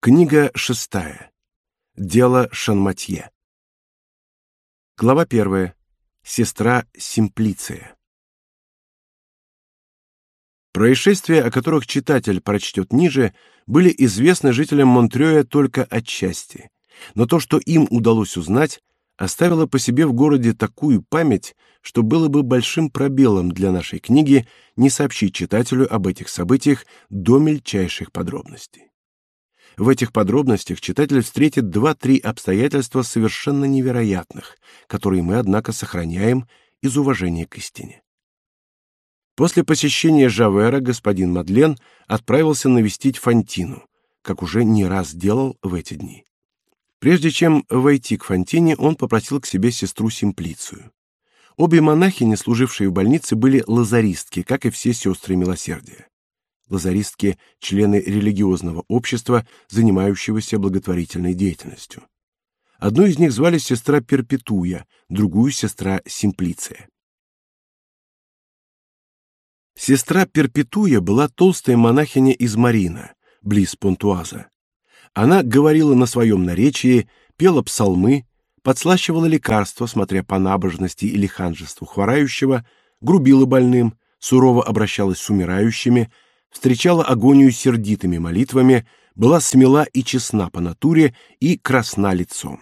Книга шестая. Дело Шанматье. Глава первая. Сестра Симплиция. Происшествия, о которых читатель прочтет ниже, были известны жителям Монтрёя только отчасти, но то, что им удалось узнать, оставило по себе в городе такую память, что было бы большим пробелом для нашей книги не сообщить читателю об этих событиях до мельчайших подробностей. В этих подробностях читатель встретит два-три обстоятельства совершенно невероятных, которые мы, однако, сохраняем из уважения к истине. После посещения Жавера господин Мадлен отправился навестить Фантину, как уже не раз делал в эти дни. Прежде чем войти к Фантине, он попросил к себе сестру Симплицию. Обе монахини, служившие в больнице, были лазаристки, как и все сестры милосердия. Лазаристки — члены религиозного общества, занимающегося благотворительной деятельностью. Одну из них звали сестра Перпетуя, другую — сестра Симплиция. Сестра Перпетуя была толстая монахиня из Марина, близ Понтуаза. Она говорила на своем наречии, пела псалмы, подслащивала лекарства, смотря по набожности или ханжеству хворающего, грубила больным, сурово обращалась с умирающими, встречала агонию сердитыми молитвами, была смела и честна по натуре и красна лицом.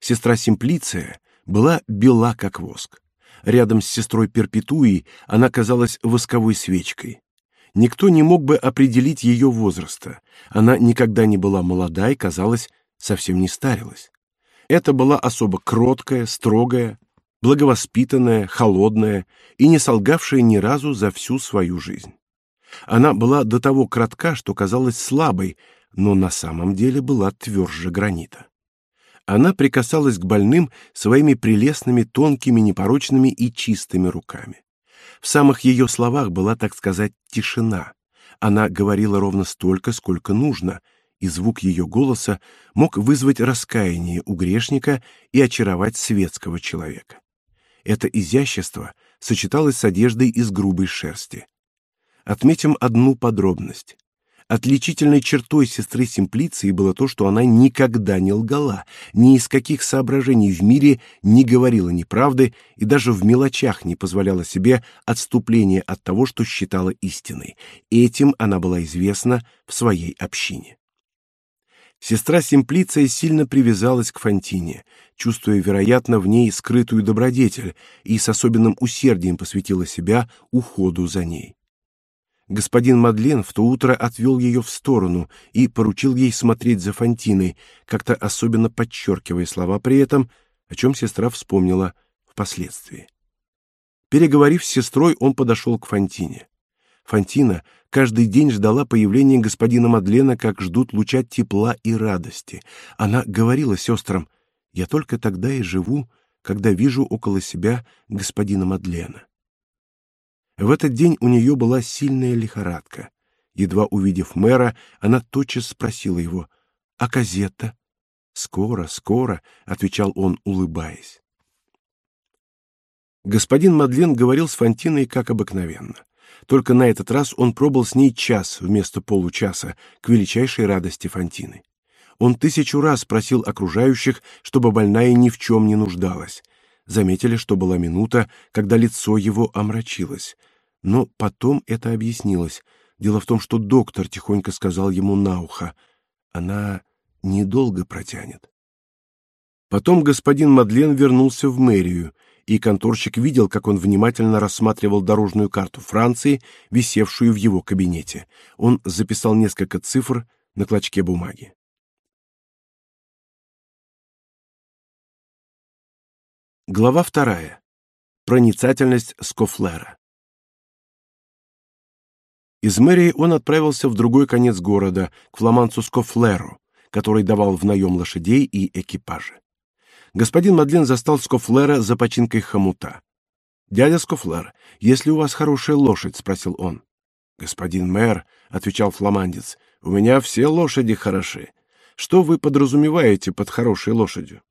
Сестра Симплиция была бела как воск. Рядом с сестрой Перпетуей она казалась восковой свечкой. Никто не мог бы определить ее возраста. Она никогда не была молода и, казалось, совсем не старилась. Это была особо кроткая, строгая, благовоспитанная, холодная и не солгавшая ни разу за всю свою жизнь. Она была до того кратка, что казалась слабой, но на самом деле была тверже гранита. Она прикасалась к больным своими прелестными, тонкими, непорочными и чистыми руками. В самых ее словах была, так сказать, тишина. Она говорила ровно столько, сколько нужно, и звук ее голоса мог вызвать раскаяние у грешника и очаровать светского человека. Это изящество сочеталось с одеждой из грубой шерсти. Отметим одну подробность. Отличительной чертой сестры Симплиции было то, что она никогда не лгала, ни из каких соображений в мире не говорила неправды и даже в мелочах не позволяла себе отступления от того, что считала истиной. Этим она была известна в своей общине. Сестра Симплиция сильно привязалась к Фантине, чувствуя, вероятно, в ней скрытую добродетель, и с особенным усердием посвятила себя уходу за ней. Господин Мадлен в то утро отвел ее в сторону и поручил ей смотреть за Фантиной, как-то особенно подчеркивая слова при этом, о чем сестра вспомнила впоследствии. Переговорив с сестрой, он подошел к Фантине. Фантина каждый день ждала появления господина Мадлена, как ждут луча тепла и радости. Она говорила сестрам: "Я только тогда и живу, когда вижу около себя господина Мадлена". В этот день у нее была сильная лихорадка. Едва увидев мэра, она тотчас спросила его: "А газета?" "Скоро, скоро", отвечал он, улыбаясь. Господин Мадлен говорил с Фантиной как обыкновенно. Только на этот раз он пробыл с ней час вместо получаса, к величайшей радости Фантины. Он тысячу раз просил окружающих, чтобы больная ни в чем не нуждалась заметили, что была минута, когда лицо его омрачилось. Но потом это объяснилось. Дело в том, что доктор тихонько сказал ему на ухо: "Она недолго протянет". Потом господин Мадлен вернулся в мэрию, и конторщик видел, как он внимательно рассматривал дорожную карту Франции, висевшую в его кабинете. Он записал несколько цифр на клочке бумаги. Глава вторая. Проницательность Скофлера. Из мэрии он отправился в другой конец города, к фламандцу Скофлеру, который давал в наем лошадей и экипажи. Господин Мадлен застал Скофлера за починкой хомута. «Дядя Скофлер, есть ли у вас хорошая лошадь?» — спросил он. «Господин мэр», — отвечал фламандец, — «у меня все лошади хороши. Что вы подразумеваете под хорошей лошадью?»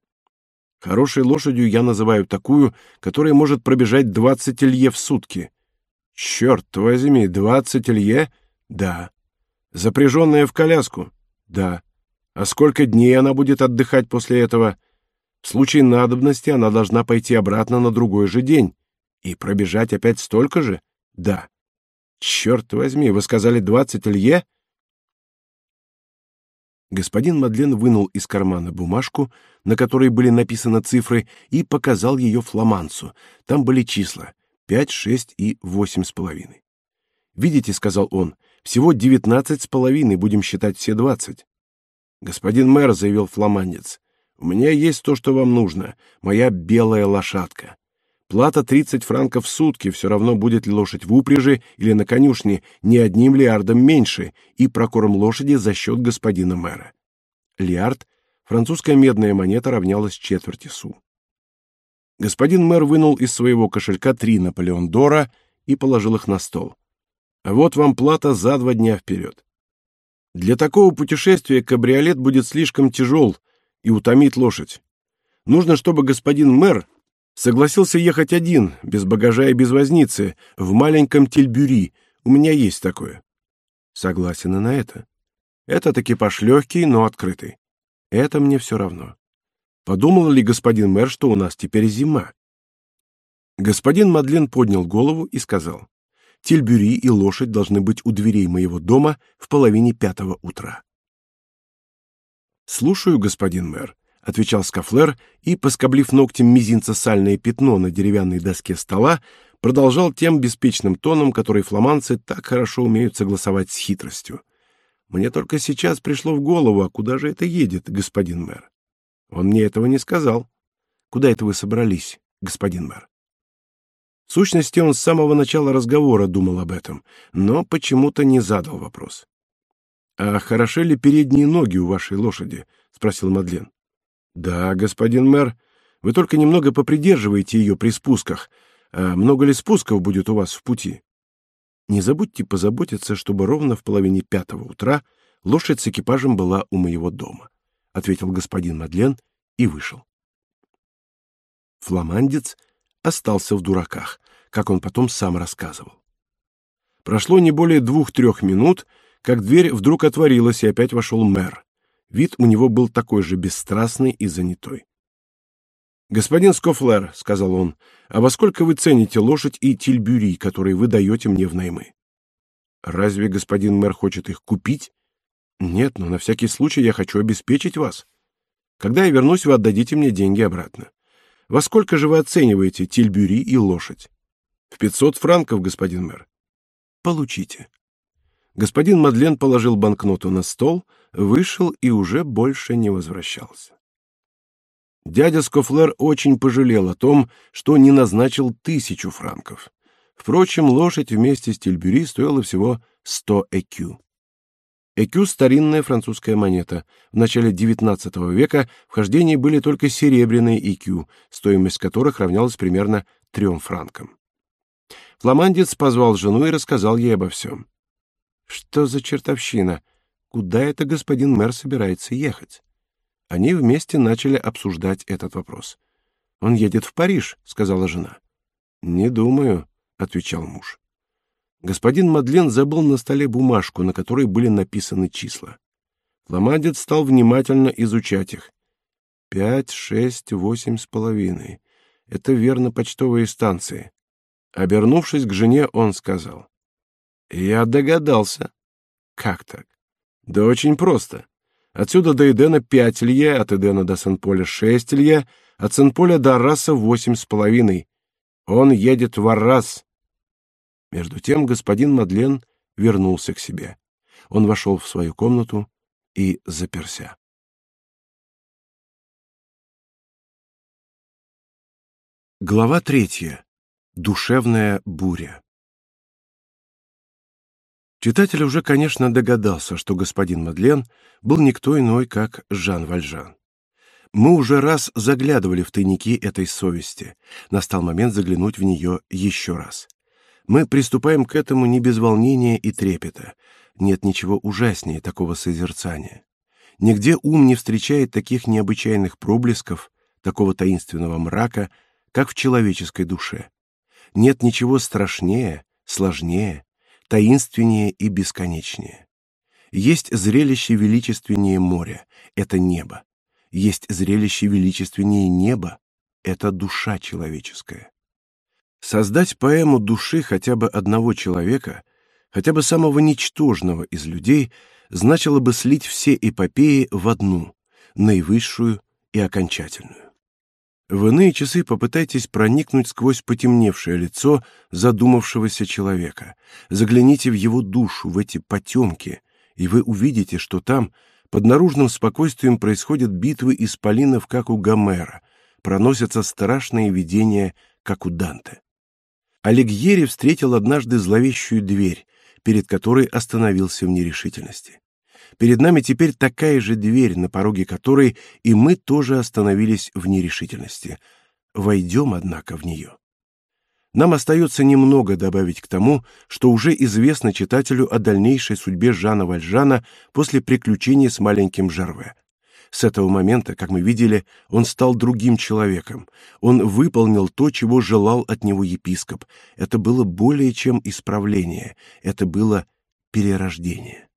Хорошей лошадью я называю такую, которая может пробежать двадцать лье в сутки. Черт возьми, двадцать лье? Да. Запряженная в коляску? Да. А сколько дней она будет отдыхать после этого? В случае надобности она должна пойти обратно на другой же день и пробежать опять столько же? Да. Черт возьми, вы сказали двадцать лье? Господин Мадлен вынул из кармана бумажку, на которой были написаны цифры, и показал ее фламанцу. Там были числа пять, шесть и восемь с половиной. Видите, сказал он, всего девятнадцать с половиной, будем считать все двадцать. Господин мэр, заявил фламандец, у меня есть то, что вам нужно, моя белая лошадка. Плата 30 франков в сутки, все равно будет ли лошадь в упряжи или на конюшне, не одним лиардом меньше, и прокорм лошади за счет господина мэра. Лиард, французская медная монета, равнялась четверти су. Господин мэр вынул из своего кошелька три Наполеон Дора и положил их на стол. А вот вам плата за два дня вперед. Для такого путешествия кабриолет будет слишком тяжел и утомит лошадь. Нужно, чтобы господин мэр Согласился ехать один, без багажа и без возницы, в маленьком тельбюри. У меня есть такое. Согласен и на это. Этот экипаж легкий, но открытый. Это мне все равно. Подумал ли господин мэр, что у нас теперь зима? Господин Мадлен поднял голову и сказал: "Тельбюри и лошадь должны быть у дверей моего дома в половине пятого утра". Слушаю, господин мэр, отвечал Скафлер и, поскоблив ногтем мизинца сальное пятно на деревянной доске стола, продолжал тем беспечным тоном, который фламандцы так хорошо умеют согласовать с хитростью. Мне только сейчас пришло в голову, а куда же это едет, господин мэр? Он мне этого не сказал. Куда это вы собрались, господин мэр? В сущности, он с самого начала разговора думал об этом, но почему-то не задал вопрос. А хороши ли передние ноги у вашей лошади? спросил Мадлен. Да, господин мэр, вы только немного попридерживайте ее при спусках. А много ли спусков будет у вас в пути? Не забудьте позаботиться, чтобы ровно в половине пятого утра лошадь с экипажем была у моего дома, ответил господин Мадлен и вышел. Фламандец остался в дураках, как он потом сам рассказывал. Прошло не более двух-трех минут, как дверь вдруг отворилась и опять вошел мэр. Вид у него был такой же бесстрастный и занятой. Господин Скофлер, сказал он, а во сколько вы цените лошадь и тильбюри, которые вы даете мне в наймы? Разве господин мэр хочет их купить? Нет, но на всякий случай я хочу обеспечить вас. Когда я вернусь, вы отдадите мне деньги обратно. Во сколько же вы оцениваете тильбюри и лошадь? В пятьсот франков, господин мэр. Получите. Господин Мадлен положил банкноту на стол, вышел и уже больше не возвращался. Дядя Скофлер очень пожалел о том, что не назначил тысячу франков. Впрочем, лошадь вместе с тельбюри стоила всего сто экю. Экю — старинная французская монета. В начале XIX века в хождении были только серебряные экю, стоимость которых равнялась примерно трем франкам. Фламандец позвал жену и рассказал ей обо всем. Что за чертовщина? Куда это господин мэр собирается ехать? Они вместе начали обсуждать этот вопрос. Он едет в Париж, сказала жена. Не думаю, отвечал муж. Господин Мадлен забыл на столе бумажку, на которой были написаны числа. Фламандец стал внимательно изучать их. Пять, шесть, восемь с половиной. Это верно почтовые станции. Обернувшись к жене, он сказал: я догадался. Как так? Да очень просто. Отсюда до Эдена пять лье, от Эдена до Сен-Поля шесть лье, от Сен-Поля до Арраса половиной. Он едет в Аррас. Между тем господин Мадлен вернулся к себе. Он вошел в свою комнату и заперся. Глава третья. Душевная буря. Читатель уже, конечно, догадался, что господин Мадлен был никто иной, как Жан Вальжан. Мы уже раз заглядывали в тайники этой совести. Настал момент заглянуть в нее еще раз. Мы приступаем к этому не без волнения и трепета. Нет ничего ужаснее такого созерцания. Нигде ум не встречает таких необычайных проблесков, такого таинственного мрака, как в человеческой душе. Нет ничего страшнее, сложнее, таинственнее и бесконечнее. Есть зрелище величественнее моря это небо. Есть зрелище величественнее неба это душа человеческая. Создать поэму души хотя бы одного человека, хотя бы самого ничтожного из людей, значило бы слить все эпопеи в одну, наивысшую и окончательную. В иные часы попытайтесь проникнуть сквозь потемневшее лицо задумавшегося человека. Загляните в его душу, в эти потемки, и вы увидите, что там под наружным спокойствием происходят битвы исполинов, как у Гомера, проносятся страшные видения, как у Данте. Алигьери встретил однажды зловещую дверь, перед которой остановился в нерешительности. Перед нами теперь такая же дверь, на пороге которой и мы тоже остановились в нерешительности. Войдем, однако, в нее. Нам остается немного добавить к тому, что уже известно читателю о дальнейшей судьбе Жана Вальжана после приключений с маленьким Жерве. С этого момента, как мы видели, он стал другим человеком. Он выполнил то, чего желал от него епископ. Это было более чем исправление, это было перерождение.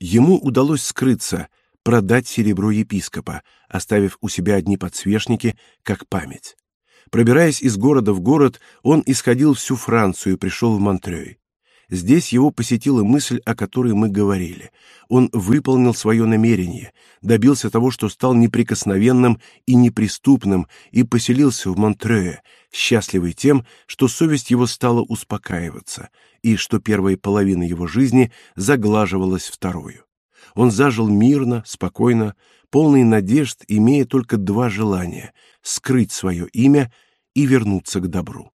Ему удалось скрыться, продать серебро епископа, оставив у себя одни подсвечники как память. Пробираясь из города в город, он исходил всю Францию и пришел в Монтрeuil. Здесь его посетила мысль, о которой мы говорили. Он выполнил свое намерение, добился того, что стал неприкосновенным и неприступным, и поселился в Монтрее, счастливый тем, что совесть его стала успокаиваться, и что первая половина его жизни заглаживалась вторую. Он зажил мирно, спокойно, полный надежд, имея только два желания: скрыть свое имя и вернуться к добру.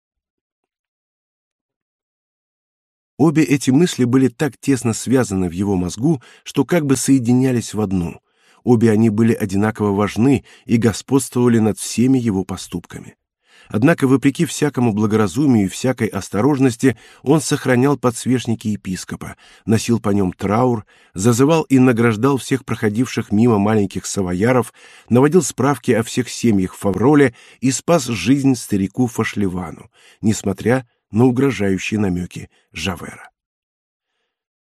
Обе эти мысли были так тесно связаны в его мозгу, что как бы соединялись в одну. Обе они были одинаково важны и господствовали над всеми его поступками. Однако, вопреки всякому благоразумию и всякой осторожности, он сохранял подсвечники епископа, носил по нем траур, зазывал и награждал всех проходивших мимо маленьких савояров, наводил справки о всех семьях в Фавроле и спас жизнь старику Фашливану, несмотря на угрожающие намеки Жавера.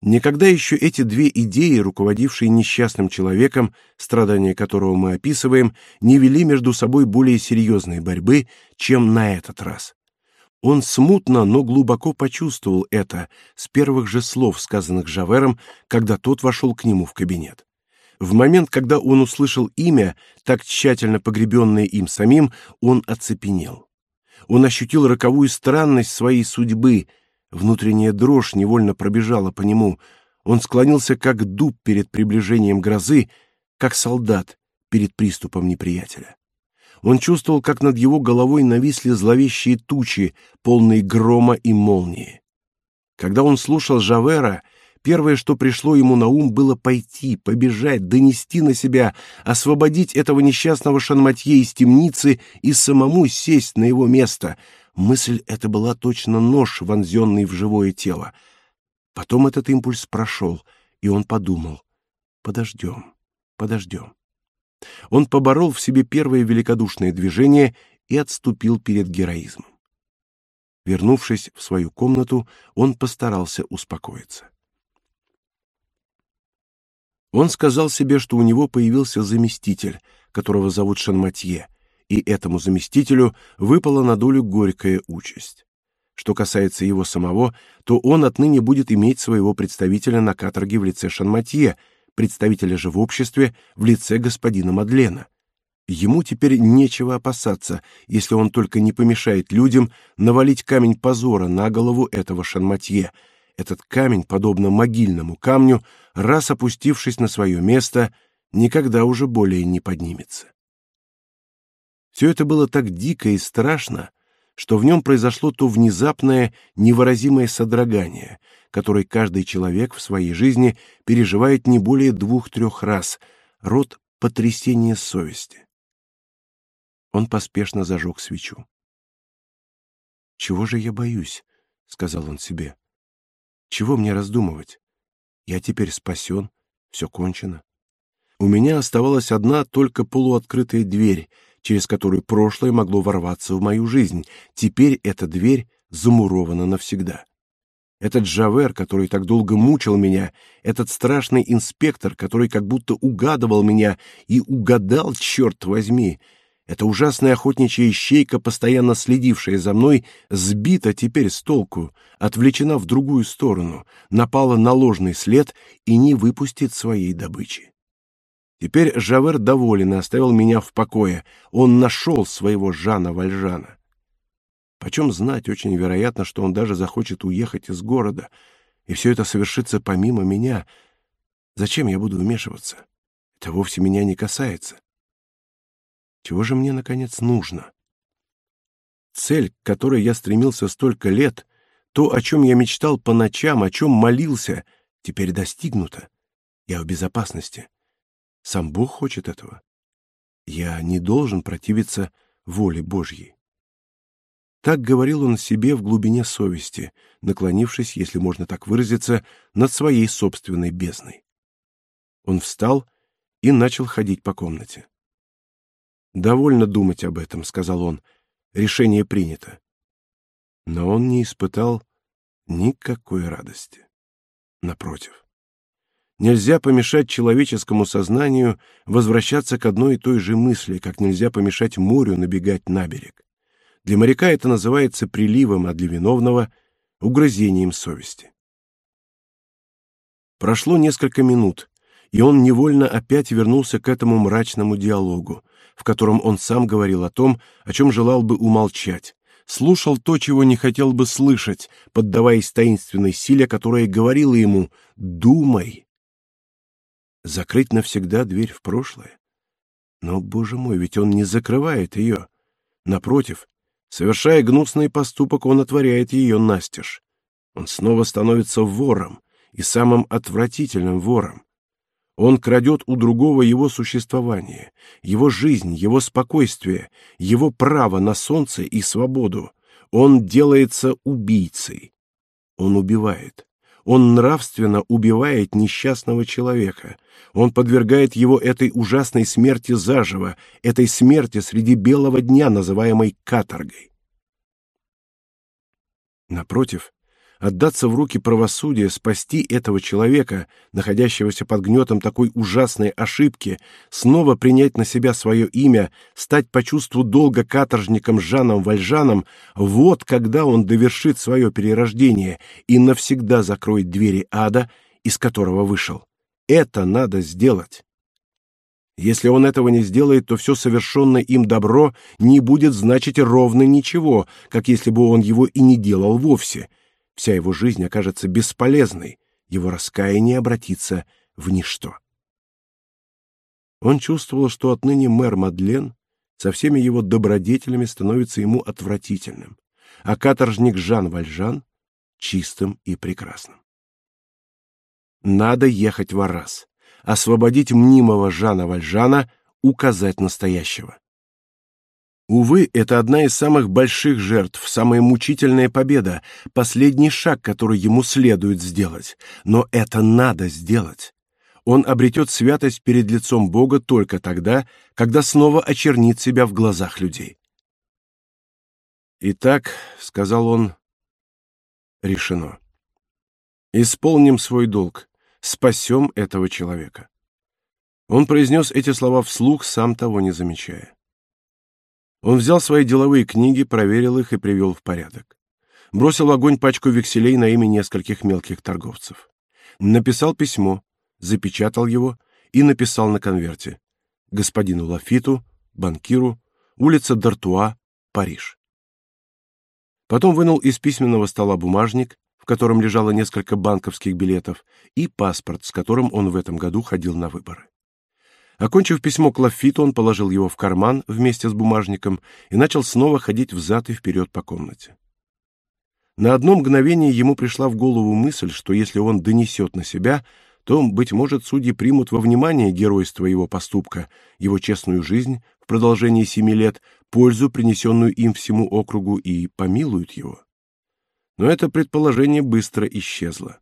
Никогда еще эти две идеи, руководившие несчастным человеком, страдания которого мы описываем, не вели между собой более серьезной борьбы, чем на этот раз. Он смутно, но глубоко почувствовал это с первых же слов, сказанных Жавером, когда тот вошел к нему в кабинет. В момент, когда он услышал имя, так тщательно погребенное им самим, он оцепенел он ощутил роковую странность своей судьбы. Внутренняя дрожь невольно пробежала по нему. Он склонился как дуб перед приближением грозы, как солдат перед приступом неприятеля. Он чувствовал, как над его головой нависли зловещие тучи, полные грома и молнии. Когда он слушал Жавера, Первое, что пришло ему на ум, было пойти, побежать, донести на себя, освободить этого несчастного Шанматье из темницы и самому сесть на его место. Мысль эта была точно нож, вонзенный в живое тело. Потом этот импульс прошел, и он подумал: подождем, подождем. Он поборол в себе первое великодушное движение и отступил перед героизмом. Вернувшись в свою комнату, он постарался успокоиться. Он сказал себе, что у него появился заместитель, которого зовут Шанматье, и этому заместителю выпала на долю горькая участь. Что касается его самого, то он отныне будет иметь своего представителя на каторге в лице Шанматье, представителя же в обществе в лице господина Мадлена. Ему теперь нечего опасаться, если он только не помешает людям навалить камень позора на голову этого Шанматье, этот камень, подобно могильному камню, раз опустившись на свое место, никогда уже более не поднимется. Все это было так дико и страшно, что в нем произошло то внезапное, невыразимое содрогание, которое каждый человек в своей жизни переживает не более двух-трех раз, род потрясения совести. Он поспешно зажег свечу. Чего же я боюсь, сказал он себе. Чего мне раздумывать? Я теперь спасен, все кончено. У меня оставалась одна только полуоткрытая дверь, через которую прошлое могло ворваться в мою жизнь. Теперь эта дверь замурована навсегда. Этот Жавер, который так долго мучил меня, этот страшный инспектор, который как будто угадывал меня и угадал, черт возьми, эта ужасная охотничья ищейка, постоянно следившая за мной, сбита теперь с толку, отвлечена в другую сторону, напала на ложный след и не выпустит своей добычи. Теперь Жавер доволен и оставил меня в покое. Он нашел своего Жана Вальжана. Почем знать, очень вероятно, что он даже захочет уехать из города, и все это совершится помимо меня. Зачем я буду вмешиваться? Это вовсе меня не касается. Чего же мне, наконец, нужно? Цель, к которой я стремился столько лет, то, о чем я мечтал по ночам, о чем молился, теперь достигнута. Я в безопасности. Сам Бог хочет этого. Я не должен противиться воле Божьей. Так говорил он себе в глубине совести, наклонившись, если можно так выразиться, над своей собственной бездной. Он встал и начал ходить по комнате. Довольно думать об этом, сказал он. Решение принято. Но он не испытал никакой радости. Напротив. Нельзя помешать человеческому сознанию возвращаться к одной и той же мысли, как нельзя помешать морю набегать на берег. Для моряка это называется приливом, а для виновного угрызением совести. Прошло несколько минут, и он невольно опять вернулся к этому мрачному диалогу, в котором он сам говорил о том, о чем желал бы умолчать, слушал то, чего не хотел бы слышать, поддаваясь таинственной силе, которая говорила ему «думай». Закрыть навсегда дверь в прошлое? Но, боже мой, ведь он не закрывает ее. Напротив, совершая гнусный поступок, он отворяет ее настежь. Он снова становится вором, и самым отвратительным вором. Он крадет у другого его существование, его жизнь, его спокойствие, его право на солнце и свободу. Он делается убийцей. Он убивает. Он нравственно убивает несчастного человека. Он подвергает его этой ужасной смерти заживо, этой смерти среди белого дня, называемой каторгой. Напротив, отдаться в руки правосудия, спасти этого человека, находящегося под гнетом такой ужасной ошибки, снова принять на себя свое имя, стать по чувству долга каторжником Жаном Вальжаном, вот когда он довершит свое перерождение и навсегда закроет двери ада, из которого вышел. Это надо сделать. Если он этого не сделает, то все совершенное им добро не будет значить ровно ничего, как если бы он его и не делал вовсе — вся его жизнь окажется бесполезной, его раскаяние обратится в ничто. Он чувствовал, что отныне мэр Мадлен со всеми его добродетелями становится ему отвратительным, а каторжник Жан Вальжан чистым и прекрасным. Надо ехать в Аррас, освободить мнимого Жана Вальжана, указать настоящего. Увы, это одна из самых больших жертв, самая мучительная победа, последний шаг, который ему следует сделать. Но это надо сделать. Он обретет святость перед лицом Бога только тогда, когда снова очернит себя в глазах людей. «Итак», — сказал он, — «решено. Исполним свой долг, спасем этого человека». Он произнес эти слова вслух, сам того не замечая. Он взял свои деловые книги, проверил их и привел в порядок. Бросил в огонь пачку векселей на имя нескольких мелких торговцев. Написал письмо, запечатал его и написал на конверте: господину Лафиту, банкиру, улица Д'Артуа, Париж. Потом вынул из письменного стола бумажник, в котором лежало несколько банковских билетов, и паспорт, с которым он в этом году ходил на выборы. Окончив письмо к Лафиту, он положил его в карман вместе с бумажником и начал снова ходить взад и вперед по комнате. На одно мгновение ему пришла в голову мысль, что если он донесет на себя, то, быть может, судьи примут во внимание геройство его поступка, его честную жизнь в продолжении семи лет, пользу, принесенную им всему округу, и помилуют его. Но это предположение быстро исчезло.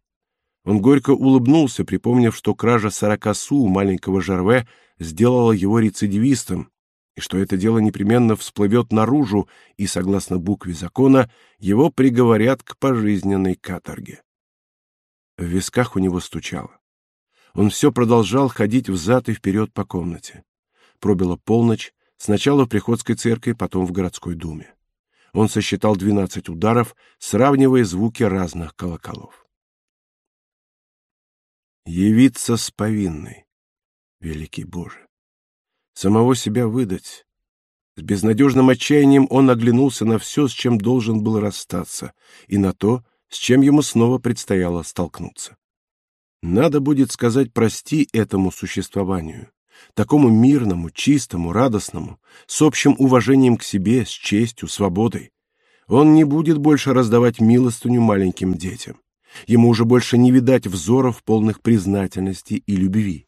Он горько улыбнулся, припомнив, что кража сорока су у маленького Жарве сделала его рецидивистом, и что это дело непременно всплывет наружу, и, согласно букве закона, его приговорят к пожизненной каторге. В висках у него стучало. Он все продолжал ходить взад и вперед по комнате. Пробила полночь, сначала в приходской церкви, потом в городской думе. Он сосчитал двенадцать ударов, сравнивая звуки разных колоколов. Явиться с повинной, великий Боже самого себя выдать. С безнадежным отчаянием он оглянулся на все, с чем должен был расстаться, и на то, с чем ему снова предстояло столкнуться. Надо будет сказать прости этому существованию, такому мирному, чистому, радостному, с общим уважением к себе, с честью, свободой. Он не будет больше раздавать милостыню маленьким детям. Ему уже больше не видать взоров полных признательности и любви.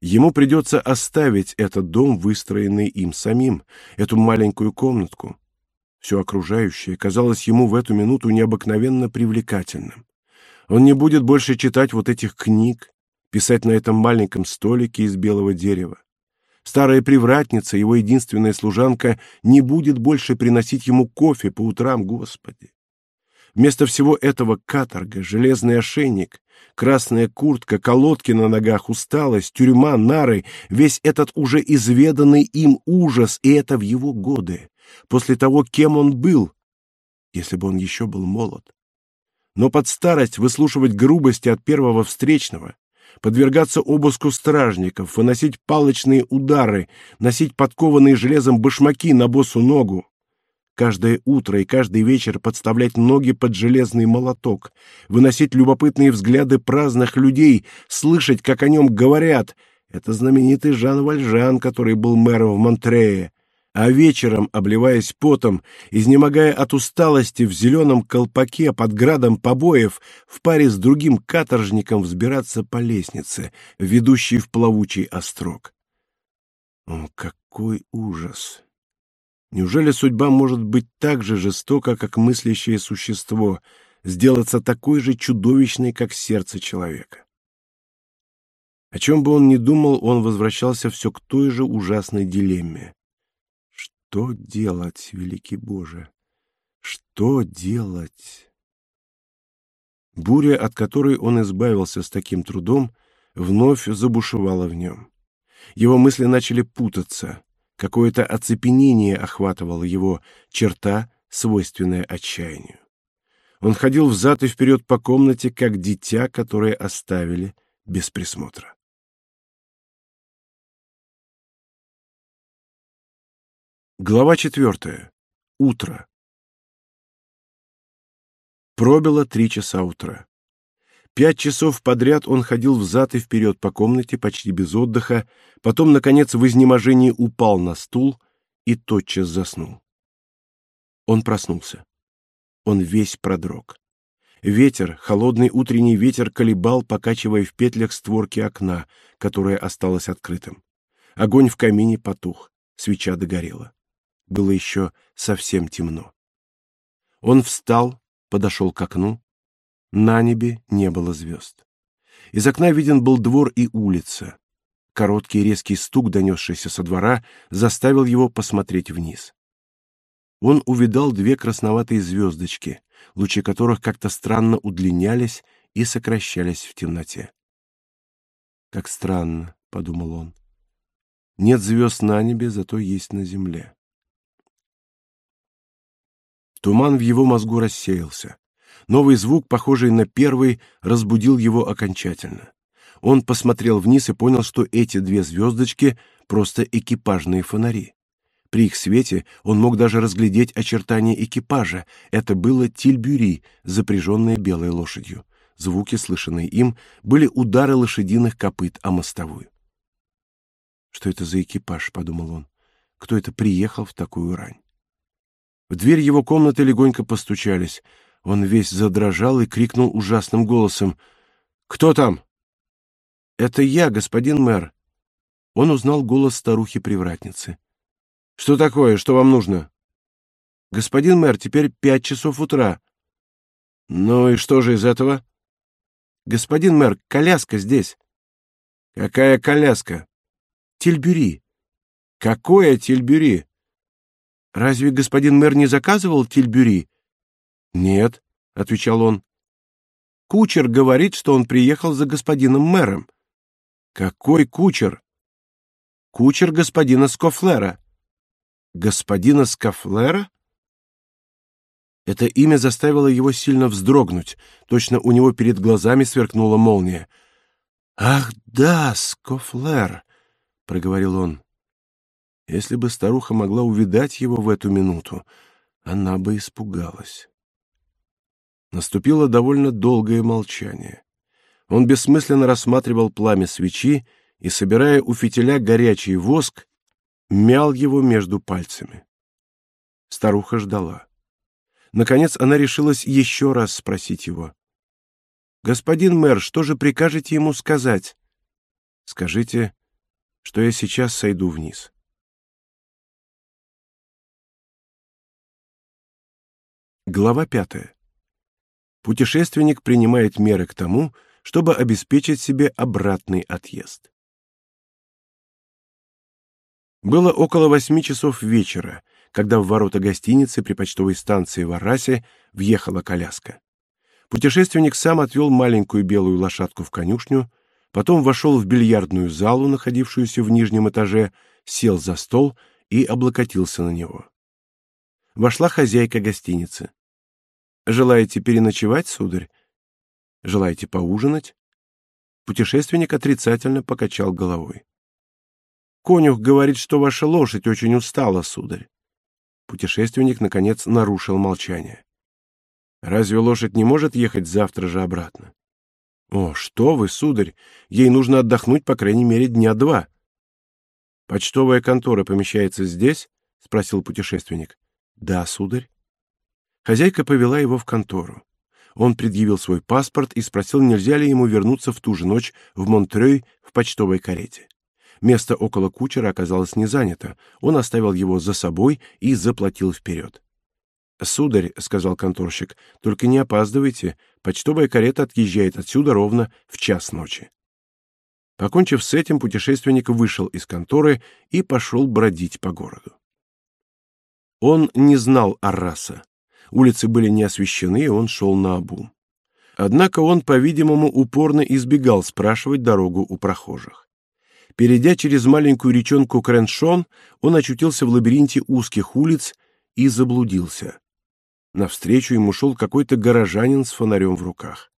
Ему придется оставить этот дом, выстроенный им самим, эту маленькую комнатку. Все окружающее казалось ему в эту минуту необыкновенно привлекательным. Он не будет больше читать вот этих книг, писать на этом маленьком столике из белого дерева. Старая привратница, его единственная служанка, не будет больше приносить ему кофе по утрам, Господи. Вместо всего этого каторга, железный ошейник, красная куртка, колодки на ногах, усталость, тюрьма, нары, весь этот уже изведанный им ужас, и это в его годы, после того, кем он был, если бы он еще был молод. Но под старость выслушивать грубости от первого встречного, подвергаться обыску стражников, выносить палочные удары, носить подкованные железом башмаки на босу ногу, каждое утро и каждый вечер подставлять ноги под железный молоток, выносить любопытные взгляды праздных людей, слышать, как о нем говорят. Это знаменитый Жан Вальжан, который был мэром в Монтрее. А вечером, обливаясь потом, изнемогая от усталости в зеленом колпаке под градом побоев, в паре с другим каторжником взбираться по лестнице, ведущей в плавучий острог. О, какой ужас! Неужели судьба может быть так же жестока, как мыслящее существо, сделаться такой же чудовищной, как сердце человека? О чем бы он ни думал, он возвращался все к той же ужасной дилемме. Что делать, великий Боже? Что делать? Буря, от которой он избавился с таким трудом, вновь забушевала в нем. Его мысли начали путаться. Какое-то оцепенение охватывало его, черта, свойственная отчаянию. Он ходил взад и вперед по комнате, как дитя, которое оставили без присмотра. Глава четвертая. Утро. Пробило три часа утра. Пять часов подряд он ходил взад и вперед по комнате почти без отдыха, потом, наконец, в изнеможении упал на стул и тотчас заснул. Он проснулся. Он весь продрог. Ветер, холодный утренний ветер колебал, покачивая в петлях створки окна, которое осталось открытым. Огонь в камине потух, свеча догорела. Было еще совсем темно. Он встал, подошел к окну, на небе не было звезд. Из окна виден был двор и улица. Короткий резкий стук, донесшийся со двора, заставил его посмотреть вниз. Он увидал две красноватые звездочки, лучи которых как-то странно удлинялись и сокращались в темноте. Как странно, подумал он. Нет звезд на небе, зато есть на земле. Туман в его мозгу рассеялся. Новый звук, похожий на первый, разбудил его окончательно. Он посмотрел вниз и понял, что эти две звездочки — просто экипажные фонари. При их свете он мог даже разглядеть очертания экипажа. Это было тильбюри, запряженное белой лошадью. Звуки, слышанные им, были удары лошадиных копыт о мостовую. «Что это за экипаж?» — подумал он. «Кто это приехал в такую рань?» В дверь его комнаты легонько постучались. Он весь задрожал и крикнул ужасным голосом: "Кто там?" "Это я, господин мэр". Он узнал голос старухи-привратницы. "Что такое? Что вам нужно?" "Господин мэр, теперь пять часов утра". "Ну и что же из этого?" "Господин мэр, коляска здесь". "Какая коляска?" "Тильбюри. Какое Тильбюри? Разве господин мэр не заказывал Тильбюри? Нет, отвечал он. Кучер говорит, что он приехал за господином мэром. Какой кучер? Кучер господина Скофлера. Господина Скофлера? Это имя заставило его сильно вздрогнуть. Точно у него перед глазами сверкнула молния. Ах, да, Скофлер, проговорил он. Если бы старуха могла увидать его в эту минуту, она бы испугалась. Наступило довольно долгое молчание. Он бессмысленно рассматривал пламя свечи и, собирая у фитиля горячий воск, мял его между пальцами. Старуха ждала. Наконец она решилась еще раз спросить его. «Господин мэр, что же прикажете ему сказать?» «Скажите, что я сейчас сойду вниз». Глава пятая. Путешественник принимает меры к тому, чтобы обеспечить себе обратный отъезд. Было около восьми часов вечера, когда в ворота гостиницы при почтовой станции в Аррасе въехала коляска. Путешественник сам отвел маленькую белую лошадку в конюшню, потом вошел в бильярдную залу, находившуюся в нижнем этаже, сел за стол и облокотился на него. Вошла хозяйка гостиницы. Желаете переночевать, сударь? Желаете поужинать? Путешественник отрицательно покачал головой. Конюх говорит, что ваша лошадь очень устала, сударь. Путешественник наконец нарушил молчание. Разве лошадь не может ехать завтра же обратно? О, что вы, сударь, ей нужно отдохнуть по крайней мере дня два. Почтовая контора помещается здесь? спросил путешественник. Да, сударь. Хозяйка повела его в контору. Он предъявил свой паспорт и спросил, нельзя ли ему вернуться в ту же ночь в Монтрей в почтовой карете. Место около кучера оказалось не занято. Он оставил его за собой и заплатил вперед. "Сударь", сказал конторщик, "только не опаздывайте. Почтовая карета отъезжает отсюда ровно в час ночи". Покончив с этим, путешественник вышел из конторы и пошел бродить по городу. Он не знал Арраса. Улицы были не освещены, и он шел наобум. Однако он, по-видимому, упорно избегал спрашивать дорогу у прохожих. Перейдя через маленькую речонку Креншон, он очутился в лабиринте узких улиц и заблудился. Навстречу ему шел какой-то горожанин с фонарем в руках.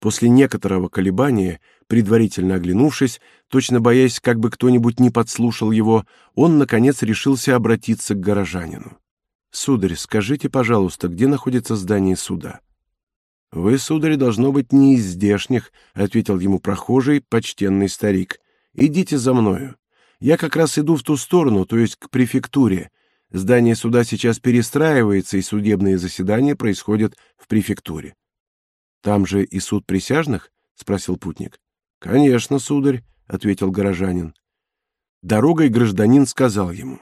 После некоторого колебания, предварительно оглянувшись, точно боясь, как бы кто-нибудь не подслушал его, он наконец решился обратиться к горожанину. Сударь, скажите, пожалуйста, где находится здание суда? Вы, сударь, должно быть не из здешних, ответил ему прохожий, почтенный старик. Идите за мною. Я как раз иду в ту сторону, то есть к префектуре. Здание суда сейчас перестраивается, и судебные заседания происходят в префектуре. Там же и суд присяжных? спросил путник. Конечно, сударь, ответил горожанин. Дорогой гражданин сказал ему: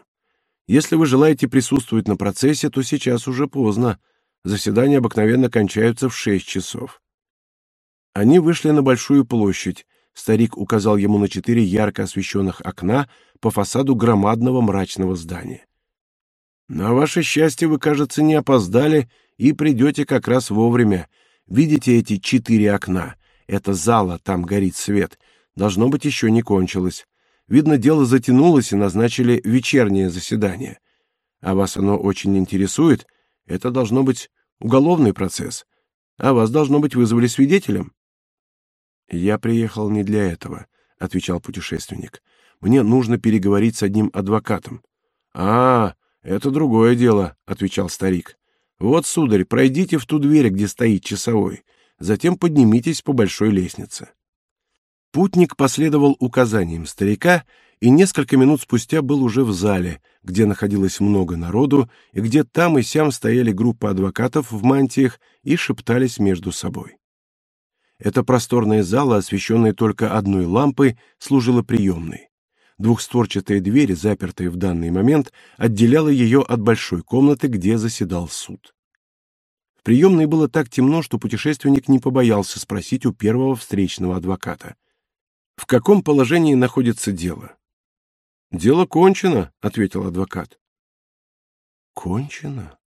"Если вы желаете присутствовать на процессе, то сейчас уже поздно. Заседания обыкновенно кончаются в шесть часов". Они вышли на большую площадь. Старик указал ему на четыре ярко освещенных окна по фасаду громадного мрачного здания. На ваше счастье вы, кажется, не опоздали и придете как раз вовремя. Видите эти четыре окна? Это зала, там горит свет. Должно быть, еще не кончилось. Видно, дело затянулось и назначили вечернее заседание. А вас оно очень интересует? Это должно быть уголовный процесс. А вас должно быть вызвали свидетелем. Я приехал не для этого, отвечал путешественник. Мне нужно переговорить с одним адвокатом. А, это другое дело, отвечал старик. Вот, сударь, пройдите в ту дверь, где стоит часовой, затем поднимитесь по большой лестнице. Путник последовал указаниям старика и несколько минут спустя был уже в зале, где находилось много народу и где там и сям стояли группы адвокатов в мантиях и шептались между собой. Эта просторная зала, освещенная только одной лампой, служила приемной. Двухстворчатая дверь, запертая в данный момент, отделяла ее от большой комнаты, где заседал суд. В приемной было так темно, что путешественник не побоялся спросить у первого встречного адвоката: "В каком положении находится дело?" Дело кончено, ответил адвокат. Кончено.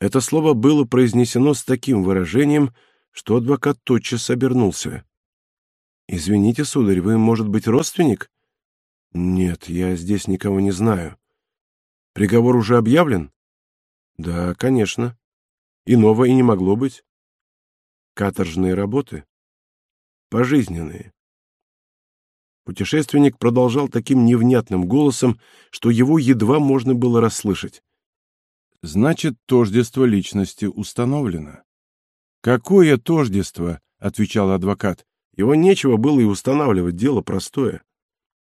Это слово было произнесено с таким выражением, что адвокат тотчас обернулся. Извините, сударь, вы, может быть, родственник? Нет, я здесь никого не знаю. Приговор уже объявлен? Да, конечно. Иного и не могло быть. Каторжные работы? Пожизненные. Путешественник продолжал таким невнятным голосом, что его едва можно было расслышать. Значит, тождество личности установлено. Какое тождество? отвечал адвокат. Его нечего было и устанавливать, дело простое.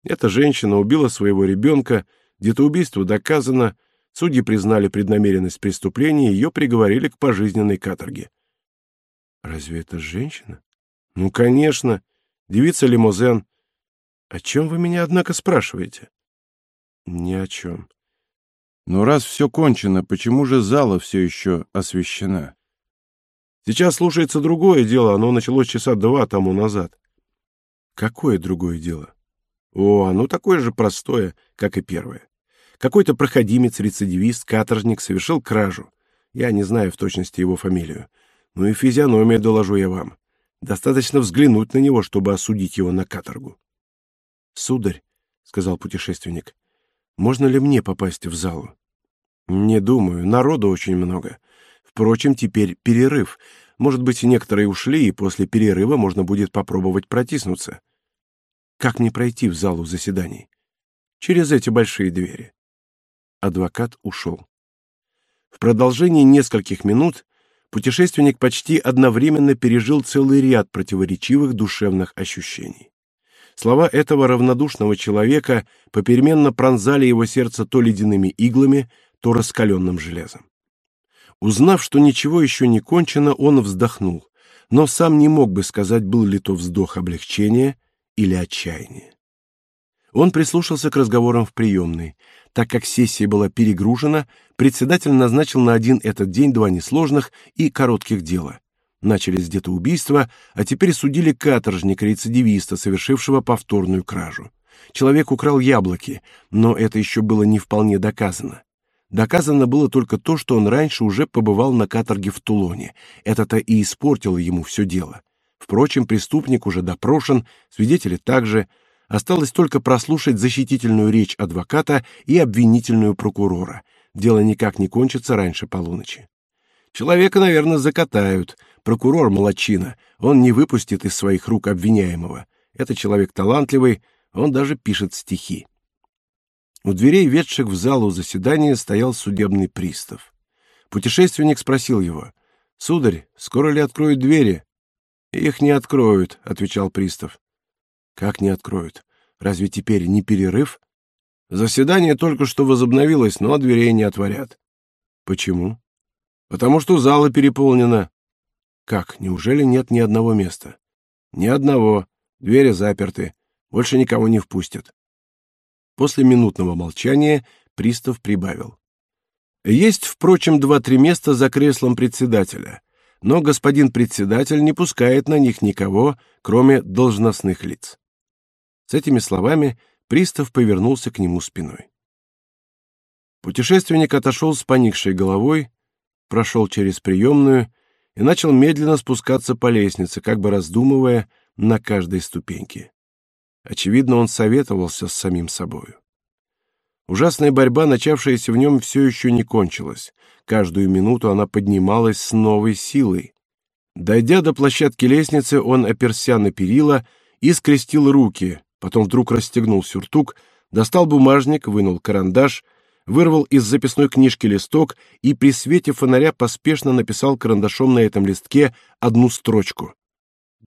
Эта женщина убила своего ребенка, где-то убийство доказано, судьи признали преднамеренность преступления, ее приговорили к пожизненной каторге. Разве это женщина? Ну, конечно, девица Лимузен. О чем вы меня, однако, спрашиваете? Ни о чем. Но раз все кончено, почему же зала все еще освещена? Сейчас слушается другое дело, оно началось часа два тому назад. Какое другое дело? О, оно такое же простое, как и первое. Какой-то проходимец-рецидивист, каторжник совершил кражу. Я не знаю в точности его фамилию. Ну и физиономия доложу я вам. Достаточно взглянуть на него, чтобы осудить его на каторгу. Сударь, сказал путешественник, можно ли мне попасть в залу? Не думаю, народу очень много. Впрочем, теперь перерыв. Может быть, некоторые ушли, и после перерыва можно будет попробовать протиснуться. Как мне пройти в залу заседаний? Через эти большие двери. Адвокат ушел. В продолжении нескольких минут путешественник почти одновременно пережил целый ряд противоречивых душевных ощущений. Слова этого равнодушного человека попеременно пронзали его сердце то ледяными иглами, то раскаленным железом. Узнав, что ничего еще не кончено, он вздохнул, но сам не мог бы сказать, был ли то вздох облегчения или отчаяния. Он прислушался к разговорам в приемной. Так как сессия была перегружена, председатель назначил на один этот день два несложных и коротких дела начались где-то убийства, а теперь судили каторжника-рецидивиста, совершившего повторную кражу. Человек украл яблоки, но это еще было не вполне доказано. Доказано было только то, что он раньше уже побывал на каторге в Тулоне. Это-то и испортило ему все дело. Впрочем, преступник уже допрошен, свидетели также. Осталось только прослушать защитительную речь адвоката и обвинительную прокурора. Дело никак не кончится раньше полуночи. Человека, наверное, закатают. Прокурор молочина. Он не выпустит из своих рук обвиняемого. Это человек талантливый, он даже пишет стихи. У дверей, ведших в залу заседания, стоял судебный пристав. Путешественник спросил его: "Сударь, скоро ли откроют двери?" "Их не откроют", отвечал пристав. "Как не откроют? Разве теперь не перерыв?" "Заседание только что возобновилось, но дверей не отворят." "Почему?" Потому что зала переполнена. Как? Неужели нет ни одного места? Ни одного. Двери заперты. Больше никого не впустят. После минутного молчания пристав прибавил: Есть, впрочем, два-три места за креслом председателя, но господин председатель не пускает на них никого, кроме должностных лиц. С этими словами пристав повернулся к нему спиной. Путешественник отошел с поникшей головой, прошел через приемную и начал медленно спускаться по лестнице, как бы раздумывая на каждой ступеньке. Очевидно, он советовался с самим собою. Ужасная борьба, начавшаяся в нем, все еще не кончилась. Каждую минуту она поднималась с новой силой. Дойдя до площадки лестницы, он оперся на перила и скрестил руки, потом вдруг расстегнул сюртук, достал бумажник, вынул карандаш — вырвал из записной книжки листок и при свете фонаря поспешно написал карандашом на этом листке одну строчку.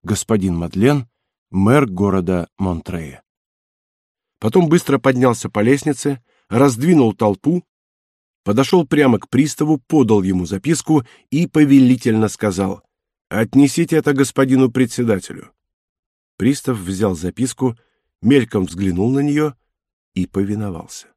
Господин Мадлен, мэр города Монтрея. Потом быстро поднялся по лестнице, раздвинул толпу, подошел прямо к приставу, подал ему записку и повелительно сказал: "Отнесите это господину председателю". Пристав взял записку, мельком взглянул на нее и повиновался.